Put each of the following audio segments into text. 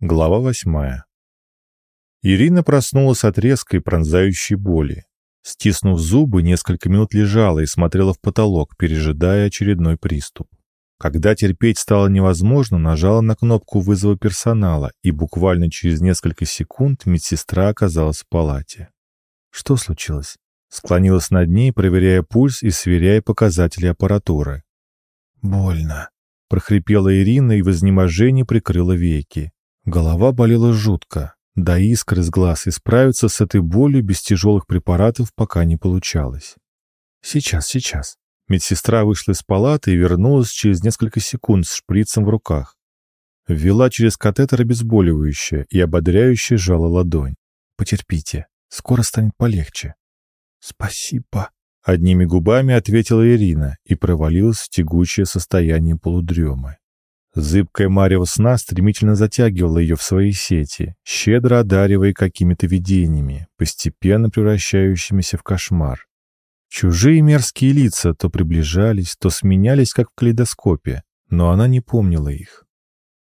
Глава восьмая. Ирина проснулась от резкой пронзающей боли. Стиснув зубы, несколько минут лежала и смотрела в потолок, пережидая очередной приступ. Когда терпеть стало невозможно, нажала на кнопку вызова персонала, и буквально через несколько секунд медсестра оказалась в палате. Что случилось? Склонилась над ней, проверяя пульс и сверяя показатели аппаратуры. «Больно», — прохрипела Ирина и в изнеможении прикрыла веки. Голова болела жутко. До искры с глаз и справиться с этой болью без тяжелых препаратов пока не получалось. «Сейчас, сейчас». Медсестра вышла из палаты и вернулась через несколько секунд с шприцем в руках. Ввела через катетер обезболивающее и ободряюще сжала ладонь. «Потерпите, скоро станет полегче». «Спасибо», — одними губами ответила Ирина и провалилась в тягучее состояние полудремы. Зыбкая марево сна стремительно затягивала ее в свои сети, щедро одаривая какими-то видениями, постепенно превращающимися в кошмар. Чужие мерзкие лица то приближались, то сменялись, как в калейдоскопе, но она не помнила их.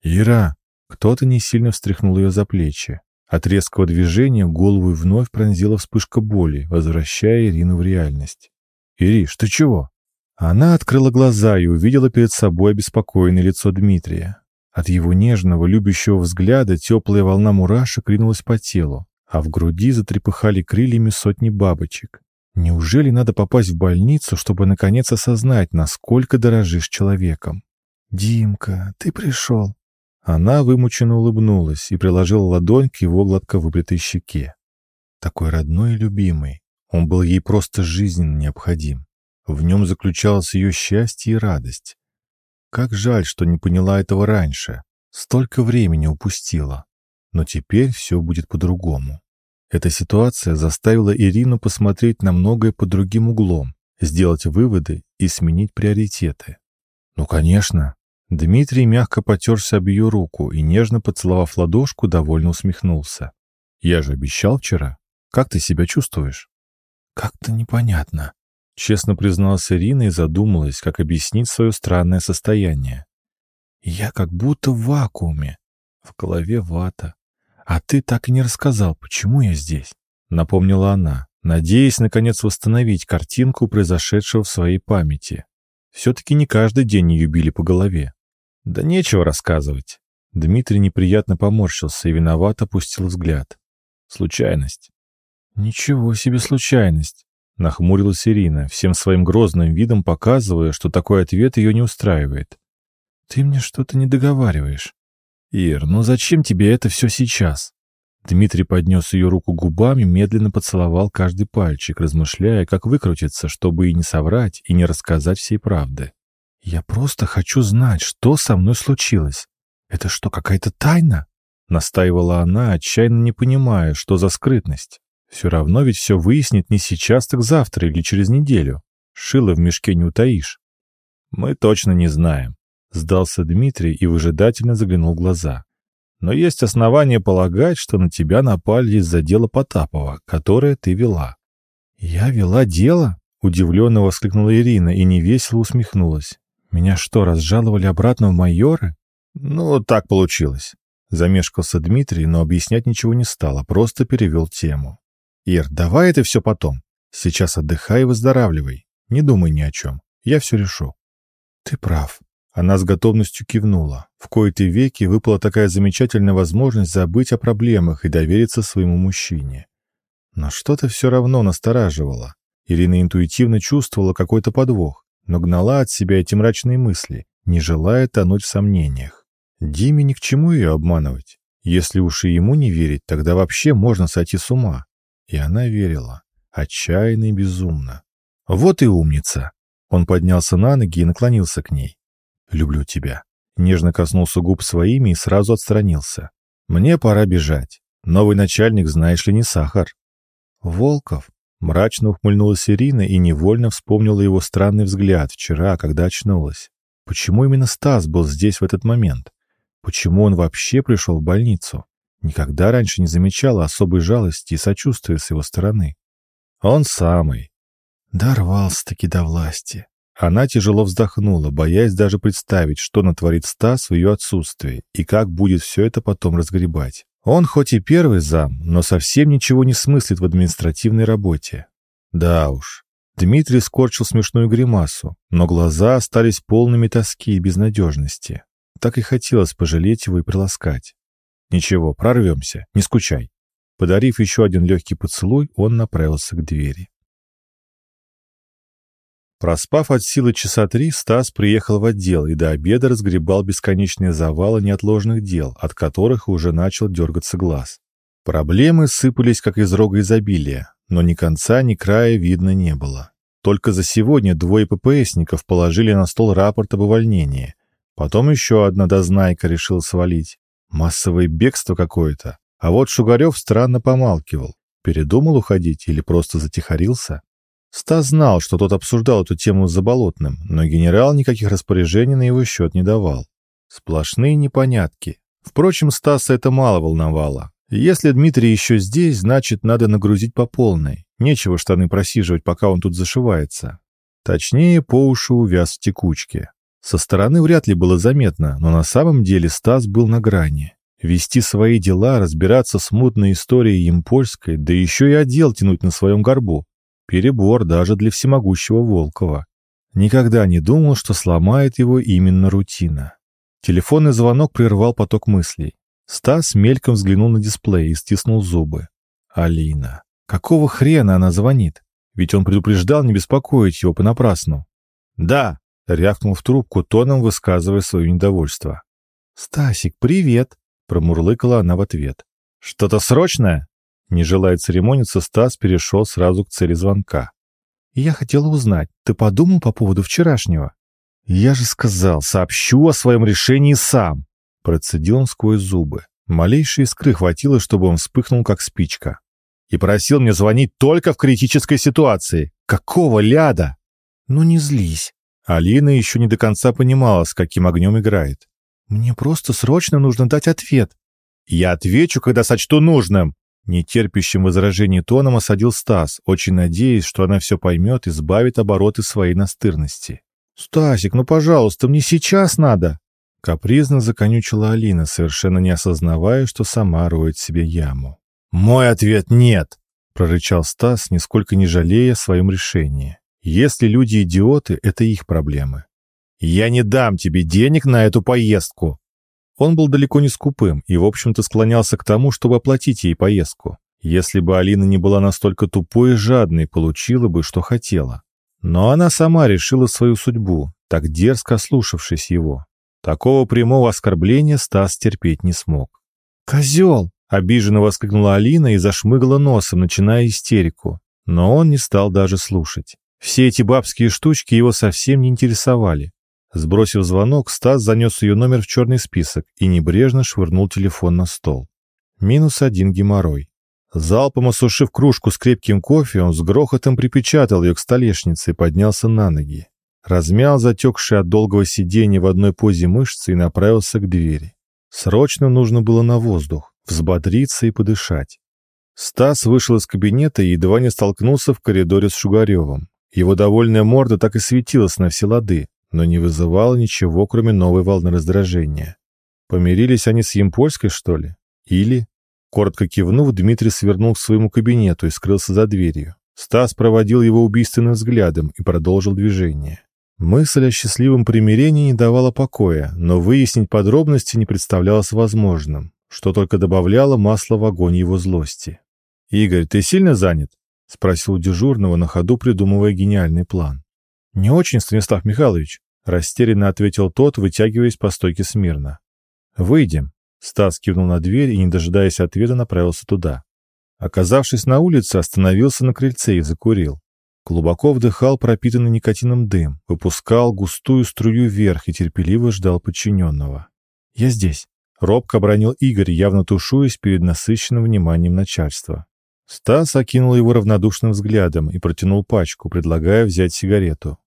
«Ира!» Кто-то не сильно встряхнул ее за плечи. От резкого движения голову вновь пронзила вспышка боли, возвращая Ирину в реальность. «Ириш, ты чего?» Она открыла глаза и увидела перед собой обеспокоенное лицо Дмитрия. От его нежного, любящего взгляда теплая волна мурашек ринулась по телу, а в груди затрепыхали крыльями сотни бабочек. Неужели надо попасть в больницу, чтобы наконец осознать, насколько дорожишь человеком? «Димка, ты пришел!» Она вымученно улыбнулась и приложила ладонь к его гладко выбритой щеке. Такой родной и любимый. Он был ей просто жизненно необходим. В нем заключалось ее счастье и радость. Как жаль, что не поняла этого раньше. Столько времени упустила. Но теперь все будет по-другому. Эта ситуация заставила Ирину посмотреть на многое под другим углом, сделать выводы и сменить приоритеты. Ну, конечно. Дмитрий мягко потерся об ее руку и, нежно поцеловав ладошку, довольно усмехнулся. «Я же обещал вчера. Как ты себя чувствуешь?» «Как-то непонятно», Честно призналась Ирина и задумалась, как объяснить свое странное состояние. «Я как будто в вакууме. В голове вата. А ты так и не рассказал, почему я здесь?» Напомнила она, надеясь, наконец, восстановить картинку произошедшего в своей памяти. Все-таки не каждый день ее били по голове. «Да нечего рассказывать». Дмитрий неприятно поморщился и виновато опустил взгляд. «Случайность». «Ничего себе случайность. Нахмурилась Ирина, всем своим грозным видом показывая, что такой ответ ее не устраивает. «Ты мне что-то не договариваешь». «Ир, ну зачем тебе это все сейчас?» Дмитрий поднес ее руку губами, медленно поцеловал каждый пальчик, размышляя, как выкрутиться, чтобы и не соврать, и не рассказать всей правды. «Я просто хочу знать, что со мной случилось. Это что, какая-то тайна?» Настаивала она, отчаянно не понимая, что за скрытность. Все равно ведь все выяснит не сейчас, так завтра или через неделю. Шило в мешке не утаишь. Мы точно не знаем. Сдался Дмитрий и выжидательно заглянул в глаза. Но есть основания полагать, что на тебя напали из-за дела Потапова, которое ты вела. Я вела дело? Удивленно воскликнула Ирина и невесело усмехнулась. Меня что, разжаловали обратно в майоры? Ну, так получилось. Замешкался Дмитрий, но объяснять ничего не стал, а просто перевел тему. «Ир, давай это все потом. Сейчас отдыхай и выздоравливай. Не думай ни о чем. Я все решу». «Ты прав». Она с готовностью кивнула. В кои-то веки выпала такая замечательная возможность забыть о проблемах и довериться своему мужчине. Но что-то все равно настораживало. Ирина интуитивно чувствовала какой-то подвох, но гнала от себя эти мрачные мысли, не желая тонуть в сомнениях. Диме ни к чему ее обманывать. Если уж и ему не верить, тогда вообще можно сойти с ума. И она верила. Отчаянно и безумно. «Вот и умница!» Он поднялся на ноги и наклонился к ней. «Люблю тебя». Нежно коснулся губ своими и сразу отстранился. «Мне пора бежать. Новый начальник, знаешь ли, не сахар». «Волков?» Мрачно ухмыльнулась Ирина и невольно вспомнила его странный взгляд вчера, когда очнулась. Почему именно Стас был здесь в этот момент? Почему он вообще пришел в больницу? Никогда раньше не замечала особой жалости и сочувствия с его стороны. Он самый. Дорвался-таки до власти. Она тяжело вздохнула, боясь даже представить, что натворит Стас в ее отсутствии и как будет все это потом разгребать. Он хоть и первый зам, но совсем ничего не смыслит в административной работе. Да уж. Дмитрий скорчил смешную гримасу, но глаза остались полными тоски и безнадежности. Так и хотелось пожалеть его и приласкать. «Ничего, прорвемся, не скучай». Подарив еще один легкий поцелуй, он направился к двери. Проспав от силы часа три, Стас приехал в отдел и до обеда разгребал бесконечные завалы неотложных дел, от которых уже начал дергаться глаз. Проблемы сыпались, как из рога изобилия, но ни конца, ни края видно не было. Только за сегодня двое ППСников положили на стол рапорт об увольнении. Потом еще одна дознайка решила свалить. Массовое бегство какое-то. А вот Шугарев странно помалкивал. Передумал уходить или просто затихарился? Стас знал, что тот обсуждал эту тему с Заболотным, но генерал никаких распоряжений на его счет не давал. Сплошные непонятки. Впрочем, Стаса это мало волновало. Если Дмитрий еще здесь, значит, надо нагрузить по полной. Нечего штаны просиживать, пока он тут зашивается. Точнее, по уши увяз в текучке. Со стороны вряд ли было заметно, но на самом деле Стас был на грани. Вести свои дела, разбираться с мутной историей Емпольской, да еще и отдел тянуть на своем горбу. Перебор даже для всемогущего Волкова. Никогда не думал, что сломает его именно рутина. Телефонный звонок прервал поток мыслей. Стас мельком взглянул на дисплей и стиснул зубы. Алина. Какого хрена она звонит? Ведь он предупреждал не беспокоить его понапрасну. «Да», — рявкнул в трубку, тоном высказывая свое недовольство. «Стасик, привет», — промурлыкала она в ответ. «Что-то срочное?» Не желая церемониться, Стас перешел сразу к цели звонка. «Я хотела узнать, ты подумал по поводу вчерашнего?» «Я же сказал, сообщу о своем решении сам!» Процедил он сквозь зубы. Малейшей искры хватило, чтобы он вспыхнул, как спичка. «И просил мне звонить только в критической ситуации. Какого ляда?» «Ну не злись». Алина еще не до конца понимала, с каким огнем играет. «Мне просто срочно нужно дать ответ». «Я отвечу, когда сочту нужным», Нетерпящим возражений тоном осадил Стас, очень надеясь, что она все поймет и избавит обороты своей настырности. «Стасик, ну, пожалуйста, мне сейчас надо!» Капризно законючила Алина, совершенно не осознавая, что сама роет себе яму. «Мой ответ — нет!» — прорычал Стас, нисколько не жалея о своем решении. «Если люди идиоты, это их проблемы. Я не дам тебе денег на эту поездку!» Он был далеко не скупым и, в общем-то, склонялся к тому, чтобы оплатить ей поездку. Если бы Алина не была настолько тупой и жадной, получила бы, что хотела. Но она сама решила свою судьбу, так дерзко ослушавшись его. Такого прямого оскорбления Стас терпеть не смог. «Козел!» — обиженно воскликнула Алина и зашмыгала носом, начиная истерику. Но он не стал даже слушать. Все эти бабские штучки его совсем не интересовали. Сбросив звонок, Стас занес ее номер в черный список и небрежно швырнул телефон на стол. Минус один геморрой. Залпом осушив кружку с крепким кофе, он с грохотом припечатал ее к столешнице и поднялся на ноги. Размял затекшие от долгого сидения в одной позе мышцы и направился к двери. Срочно нужно было на воздух, взбодриться и подышать. Стас вышел из кабинета и едва не столкнулся в коридоре с Шугаревым. Его довольная морда так и светилась на все лады, но не вызывало ничего, кроме новой волны раздражения. Помирились они с Емпольской, что ли? Или... Коротко кивнув, Дмитрий свернул к своему кабинету и скрылся за дверью. Стас проводил его убийственным взглядом и продолжил движение. Мысль о счастливом примирении не давала покоя, но выяснить подробности не представлялось возможным, что только добавляло масла в огонь его злости. «Игорь, ты сильно занят?» — спросил дежурного на ходу, придумывая гениальный план. «Не очень, Станислав Михайлович», — растерянно ответил тот, вытягиваясь по стойке смирно. «Выйдем». Стас кивнул на дверь и, не дожидаясь ответа, направился туда. Оказавшись на улице, остановился на крыльце и закурил. Глубоко вдыхал пропитанный никотином дым, выпускал густую струю вверх и терпеливо ждал подчиненного. «Я здесь», — робко обронил Игорь, явно тушуясь перед насыщенным вниманием начальства. Стас окинул его равнодушным взглядом и протянул пачку, предлагая взять сигарету.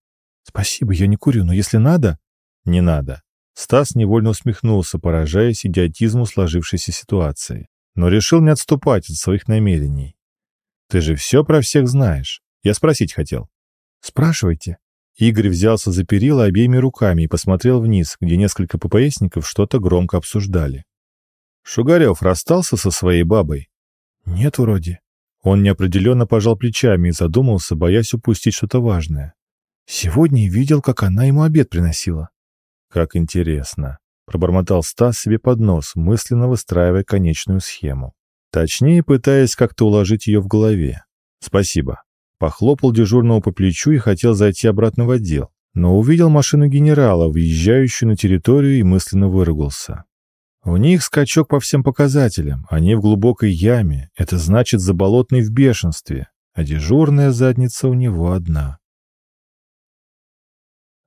«Спасибо, я не курю, но если надо...» «Не надо». Стас невольно усмехнулся, поражаясь идиотизму сложившейся ситуации, но решил не отступать от своих намерений. «Ты же все про всех знаешь. Я спросить хотел». «Спрашивайте». Игорь взялся за перила обеими руками и посмотрел вниз, где несколько ППСников что-то громко обсуждали. «Шугарев расстался со своей бабой?» «Нет, вроде». Он неопределенно пожал плечами и задумался, боясь упустить что-то важное. «Сегодня видел, как она ему обед приносила». «Как интересно», — пробормотал Стас себе под нос, мысленно выстраивая конечную схему. Точнее, пытаясь как-то уложить ее в голове. «Спасибо». Похлопал дежурного по плечу и хотел зайти обратно в отдел, но увидел машину генерала, въезжающую на территорию, и мысленно выругался. У них скачок по всем показателям, они в глубокой яме, это значит заболотный в бешенстве, а дежурная задница у него одна.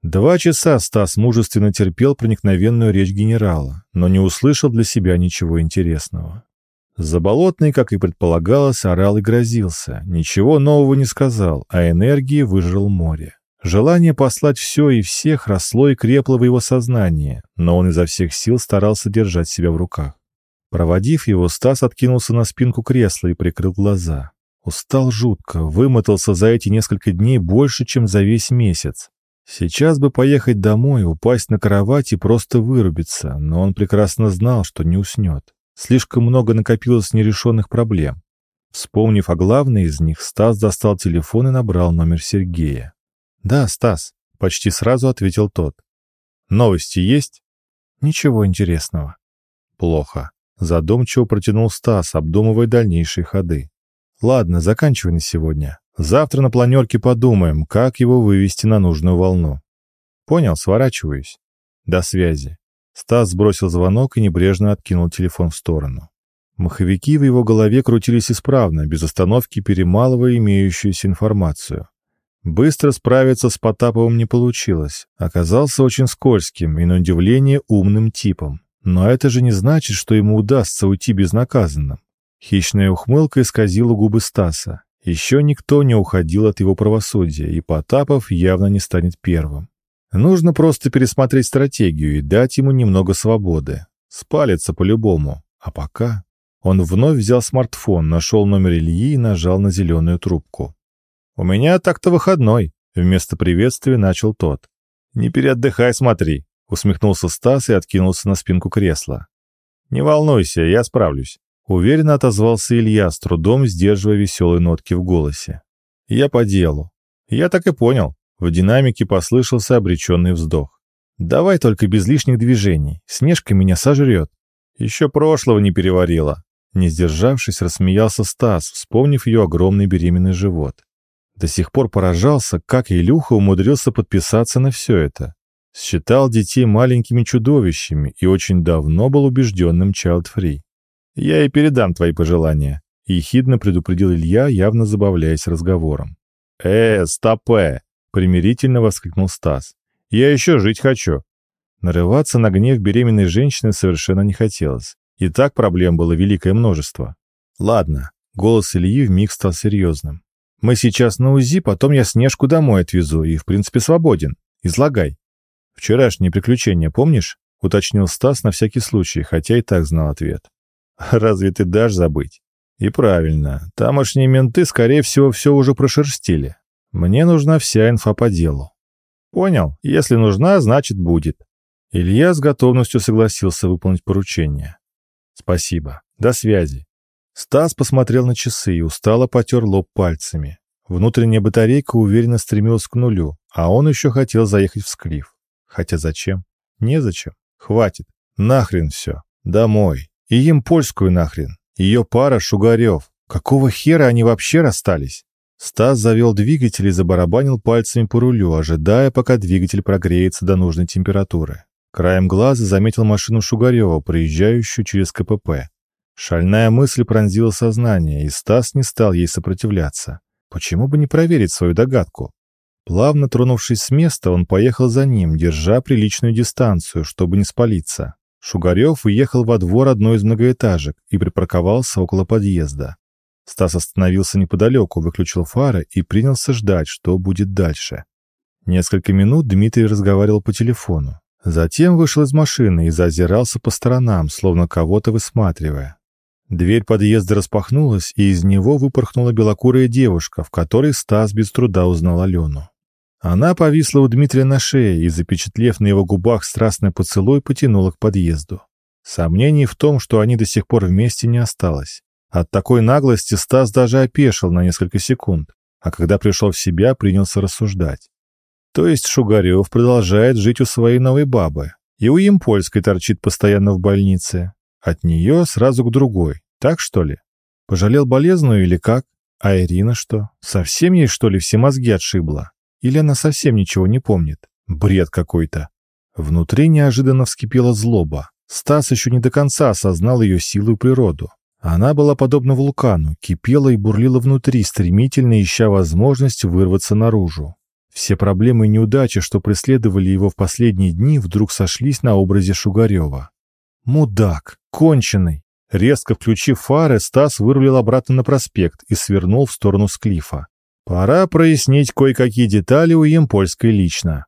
Два часа Стас мужественно терпел проникновенную речь генерала, но не услышал для себя ничего интересного. Заболотный, как и предполагалось, орал и грозился. Ничего нового не сказал, а энергии выжрал море. Желание послать все и всех росло и крепло в его сознании, но он изо всех сил старался держать себя в руках. Проводив его, Стас откинулся на спинку кресла и прикрыл глаза. Устал жутко, вымотался за эти несколько дней больше, чем за весь месяц. Сейчас бы поехать домой, упасть на кровать и просто вырубиться, но он прекрасно знал, что не уснет. Слишком много накопилось нерешенных проблем. Вспомнив о главной из них, Стас достал телефон и набрал номер Сергея. «Да, Стас», — почти сразу ответил тот. «Новости есть?» «Ничего интересного». «Плохо», — задумчиво протянул Стас, обдумывая дальнейшие ходы. «Ладно, заканчивай на сегодня. Завтра на планерке подумаем, как его вывести на нужную волну». «Понял, сворачиваюсь. До связи». Стас сбросил звонок и небрежно откинул телефон в сторону. Маховики в его голове крутились исправно, без остановки перемалывая имеющуюся информацию. Быстро справиться с Потаповым не получилось. Оказался очень скользким и, на удивление, умным типом. Но это же не значит, что ему удастся уйти безнаказанным. Хищная ухмылка исказила губы Стаса. Еще никто не уходил от его правосудия, и Потапов явно не станет первым. Нужно просто пересмотреть стратегию и дать ему немного свободы. Спалится по-любому. А пока... Он вновь взял смартфон, нашел номер Ильи и нажал на зеленую трубку. «У меня так-то выходной», — вместо приветствия начал тот. «Не переотдыхай, смотри», — усмехнулся Стас и откинулся на спинку кресла. «Не волнуйся, я справлюсь», — уверенно отозвался Илья, с трудом сдерживая веселые нотки в голосе. «Я по делу». «Я так и понял», в динамике послышался обреченный вздох. «Давай только без лишних движений. Снежка меня сожрет». «Еще прошлого не переварила». Не сдержавшись, рассмеялся Стас, вспомнив ее огромный беременный живот. До сих пор поражался, как Илюха умудрился подписаться на все это. Считал детей маленькими чудовищами и очень давно был убежденным child-free. «Я и передам твои пожелания», — ехидно предупредил Илья, явно забавляясь разговором. «Э, стопэ!» примирительно воскликнул Стас. «Я еще жить хочу». Нарываться на гнев беременной женщины совершенно не хотелось. И так проблем было великое множество. «Ладно», — голос Ильи вмиг стал серьезным. «Мы сейчас на УЗИ, потом я Снежку домой отвезу и, в принципе, свободен. Излагай». «Вчерашние приключения, помнишь?» — уточнил Стас на всякий случай, хотя и так знал ответ. «Разве ты дашь забыть?» «И правильно. Тамошние менты, скорее всего, все уже прошерстили. Мне нужна вся инфа по делу. Понял, если нужна, значит будет. Илья с готовностью согласился выполнить поручение. Спасибо. До связи. Стас посмотрел на часы и устало потер лоб пальцами. Внутренняя батарейка уверенно стремилась к нулю, а он еще хотел заехать в Склиф. Хотя зачем? Незачем. Хватит. Нахрен все. Домой. И им польскую нахрен. Ее пара Шугарев. Какого хера они вообще расстались? Стас завел двигатель и забарабанил пальцами по рулю, ожидая, пока двигатель прогреется до нужной температуры. Краем глаза заметил машину Шугарева, проезжающую через КПП. Шальная мысль пронзила сознание, и Стас не стал ей сопротивляться. Почему бы не проверить свою догадку? Плавно тронувшись с места, он поехал за ним, держа приличную дистанцию, чтобы не спалиться. Шугарев уехал во двор одной из многоэтажек и припарковался около подъезда. Стас остановился неподалеку, выключил фары и принялся ждать, что будет дальше. Несколько минут Дмитрий разговаривал по телефону. Затем вышел из машины и зазирался по сторонам, словно кого-то высматривая. Дверь подъезда распахнулась, и из него выпорхнула белокурая девушка, в которой Стас без труда узнал Алену. Она повисла у Дмитрия на шее и, запечатлев на его губах страстный поцелуй, потянула к подъезду. Сомнений в том, что они до сих пор вместе, не осталось. От такой наглости Стас даже опешил на несколько секунд, а когда пришел в себя, принялся рассуждать. То есть Шугарев продолжает жить у своей новой бабы, и у Емпольской торчит постоянно в больнице. От нее сразу к другой, так что ли? Пожалел болезную или как? А Ирина что? Совсем ей, что ли, все мозги отшибла? Или она совсем ничего не помнит? Бред какой-то. Внутри неожиданно вскипела злоба. Стас еще не до конца осознал ее силу и природу. Она была подобна вулкану, кипела и бурлила внутри, стремительно ища возможность вырваться наружу. Все проблемы и неудачи, что преследовали его в последние дни, вдруг сошлись на образе Шугарева. «Мудак! Конченый!» Резко включив фары, Стас вырулил обратно на проспект и свернул в сторону Склифа. Пора прояснить кое-какие детали у Емпольской лично.